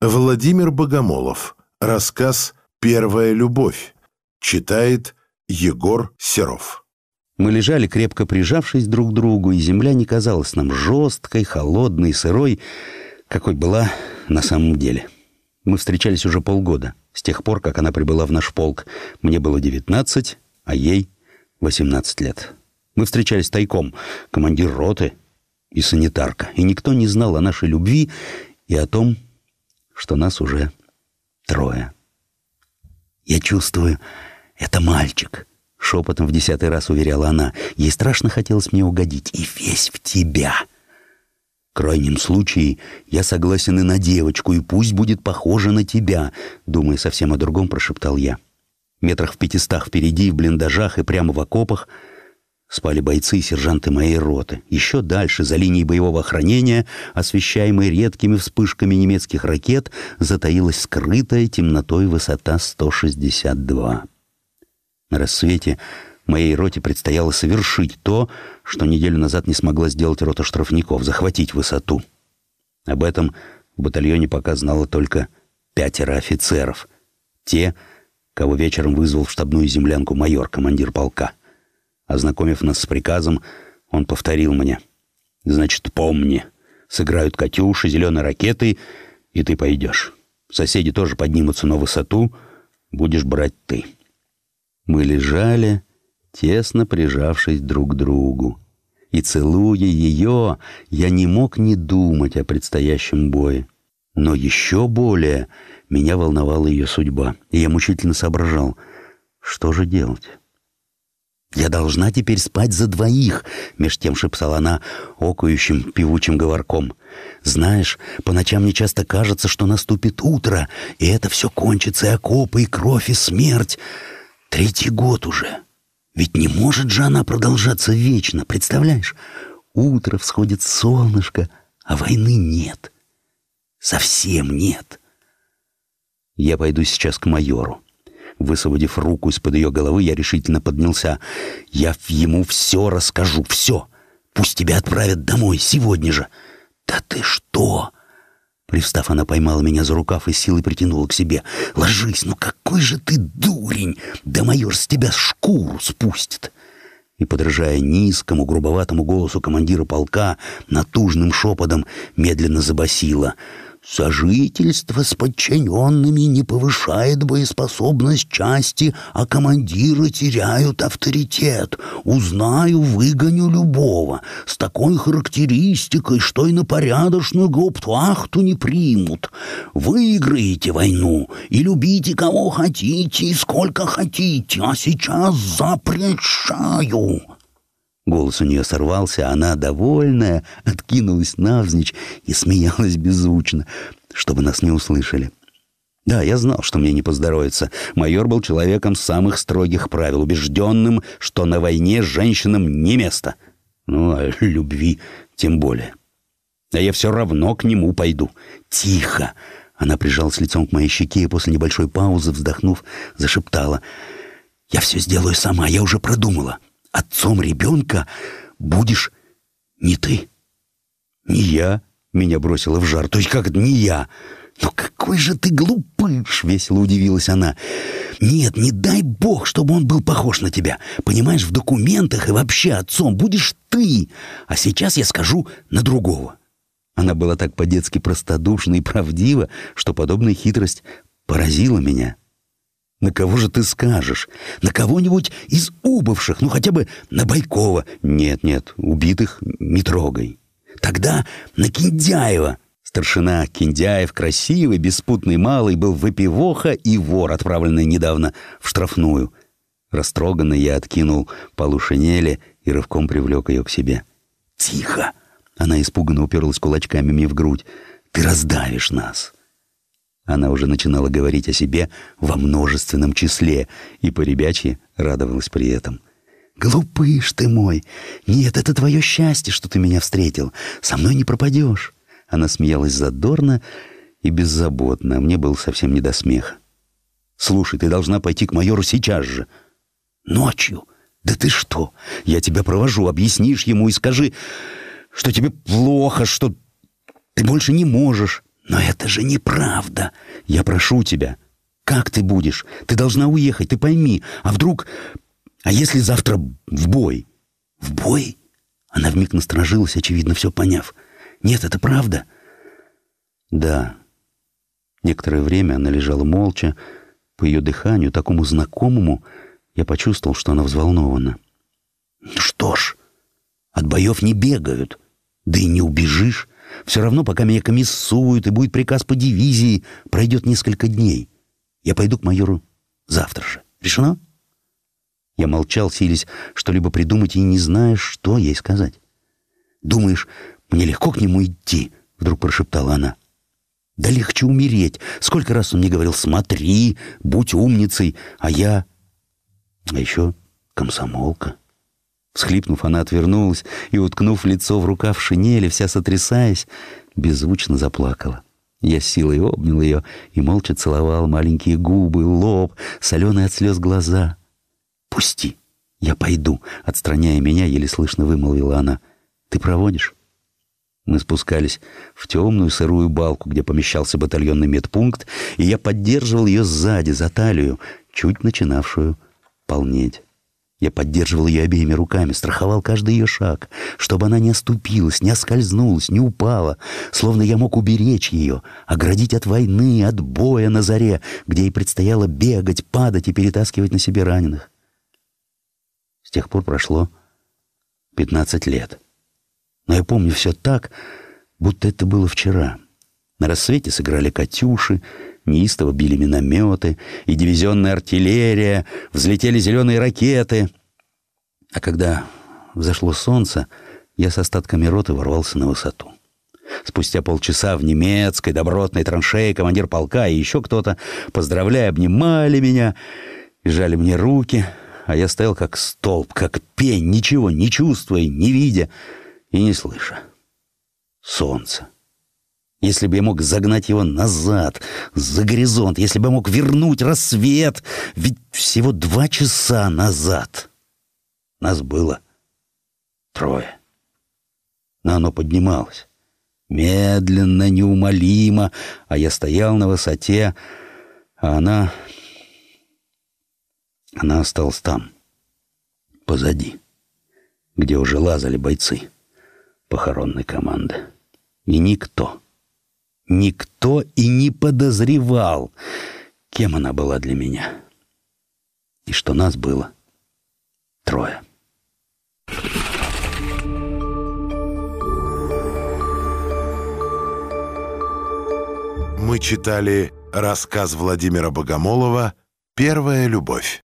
Владимир Богомолов. Рассказ «Первая любовь». Читает Егор Серов. Мы лежали, крепко прижавшись друг к другу, и земля не казалась нам жесткой, холодной, сырой, какой была на самом деле. Мы встречались уже полгода, с тех пор, как она прибыла в наш полк. Мне было 19, а ей 18 лет. Мы встречались тайком, командир роты и санитарка, и никто не знал о нашей любви и о том, что нас уже трое. «Я чувствую, это мальчик», — шепотом в десятый раз уверяла она. Ей страшно хотелось мне угодить, и весь в тебя. В крайнем случае, я согласен и на девочку, и пусть будет похожа на тебя, думая совсем о другом, прошептал я. Метрах в пятистах впереди, в блиндажах и прямо в окопах — спали бойцы и сержанты моей роты. Еще дальше, за линией боевого охранения, освещаемой редкими вспышками немецких ракет, затаилась скрытая темнотой высота 162. На рассвете моей роте предстояло совершить то, что неделю назад не смогла сделать рота штрафников — захватить высоту. Об этом в батальоне пока знало только пятеро офицеров. Те, кого вечером вызвал в штабную землянку майор, командир полка. Ознакомив нас с приказом, он повторил мне. «Значит, помни, сыграют «Катюши», «Зеленые ракеты», и ты пойдешь. Соседи тоже поднимутся на высоту, будешь брать ты». Мы лежали, тесно прижавшись друг к другу. И целуя ее, я не мог не думать о предстоящем бое. Но еще более меня волновала ее судьба, и я мучительно соображал, что же делать. «Я должна теперь спать за двоих», — меж тем шептала она окающим певучим говорком. «Знаешь, по ночам мне часто кажется, что наступит утро, и это все кончится, и окопы, и кровь, и смерть. Третий год уже. Ведь не может же она продолжаться вечно, представляешь? Утро всходит солнышко, а войны нет. Совсем нет». «Я пойду сейчас к майору», Высвободив руку из-под ее головы, я решительно поднялся. «Я ему все расскажу, все. Пусть тебя отправят домой сегодня же». «Да ты что?» Привстав, она поймала меня за рукав и силой притянула к себе. «Ложись, ну какой же ты дурень! Да майор с тебя шкуру спустит!» И, подражая низкому, грубоватому голосу командира полка, натужным шепотом медленно забасила — Сожительство с подчиненными не повышает боеспособность части, а командиры теряют авторитет. Узнаю, выгоню любого. С такой характеристикой, что и на порядочную гауптвахту не примут. Выиграете войну и любите кого хотите и сколько хотите, а сейчас запрещаю». Голос у нее сорвался, она, довольная, откинулась навзничь и смеялась беззвучно, чтобы нас не услышали. Да, я знал, что мне не поздоровится. Майор был человеком самых строгих правил, убежденным, что на войне женщинам не место. Ну, а любви тем более. А я все равно к нему пойду. Тихо! Она прижалась лицом к моей щеке и после небольшой паузы, вздохнув, зашептала. «Я все сделаю сама, я уже продумала отцом ребенка будешь не ты, не я, меня бросила в жар, то есть как не я. «Ну какой же ты глупыш!» — весело удивилась она. «Нет, не дай бог, чтобы он был похож на тебя. Понимаешь, в документах и вообще отцом будешь ты, а сейчас я скажу на другого». Она была так по-детски простодушна и правдива, что подобная хитрость поразила меня. На кого же ты скажешь? На кого-нибудь из убывших, ну хотя бы на Байкова. Нет, нет, убитых не трогай. Тогда на Киндяева. Старшина Киндяев, красивый, беспутный малый, был выпивоха и вор, отправленный недавно в штрафную. Растроганный я откинул полу шинели и рывком привлек ее к себе. «Тихо!» Она испуганно уперлась кулачками мне в грудь. «Ты раздавишь нас!» Она уже начинала говорить о себе во множественном числе и по-ребячьи радовалась при этом. «Глупыш ты мой! Нет, это твое счастье, что ты меня встретил. Со мной не пропадешь!» Она смеялась задорно и беззаботно, а мне было совсем не до смеха. «Слушай, ты должна пойти к майору сейчас же». «Ночью? Да ты что? Я тебя провожу, объяснишь ему и скажи, что тебе плохо, что ты больше не можешь». «Но это же неправда! Я прошу тебя! Как ты будешь? Ты должна уехать, ты пойми! А вдруг... А если завтра в бой?» «В бой?» Она вмиг насторожилась, очевидно, все поняв. «Нет, это правда?» «Да». Некоторое время она лежала молча. По ее дыханию, такому знакомому, я почувствовал, что она взволнована. «Ну что ж, от боев не бегают, да и не убежишь. Все равно, пока меня комиссуют и будет приказ по дивизии, пройдет несколько дней. Я пойду к майору завтра же. Решено?» Я молчал, силясь что-либо придумать и не зная, что ей сказать. «Думаешь, мне легко к нему идти?» — вдруг прошептала она. «Да легче умереть. Сколько раз он мне говорил, смотри, будь умницей, а я...» «А еще комсомолка». Схлипнув, она отвернулась и, уткнув лицо в рукав шинели, вся сотрясаясь, беззвучно заплакала. Я силой обнял ее и молча целовал маленькие губы, лоб, соленые от слез глаза. «Пусти, я пойду», — отстраняя меня, еле слышно вымолвила она. «Ты проводишь?» Мы спускались в темную сырую балку, где помещался батальонный медпункт, и я поддерживал ее сзади, за талию, чуть начинавшую полнеть. Я поддерживал ее обеими руками, страховал каждый ее шаг, чтобы она не оступилась, не оскользнулась, не упала, словно я мог уберечь ее, оградить от войны, от боя на заре, где ей предстояло бегать, падать и перетаскивать на себе раненых. С тех пор прошло 15 лет. Но я помню все так, будто это было вчера. На рассвете сыграли «Катюши», неистово били минометы, и дивизионная артиллерия, взлетели зеленые ракеты. А когда взошло солнце, я с остатками роты ворвался на высоту. Спустя полчаса в немецкой добротной траншее командир полка и еще кто-то, поздравляя, обнимали меня жали мне руки — а я стоял как столб, как пень, ничего не чувствуя, не видя и не слыша. Солнце. Если бы я мог загнать его назад, за горизонт, если бы мог вернуть рассвет, ведь всего два часа назад нас было трое. Но оно поднималось. Медленно, неумолимо, а я стоял на высоте, а она она осталась там, позади, где уже лазали бойцы похоронной команды. И никто, никто и не подозревал, кем она была для меня. И что нас было трое. Мы читали рассказ Владимира Богомолова «Первая любовь».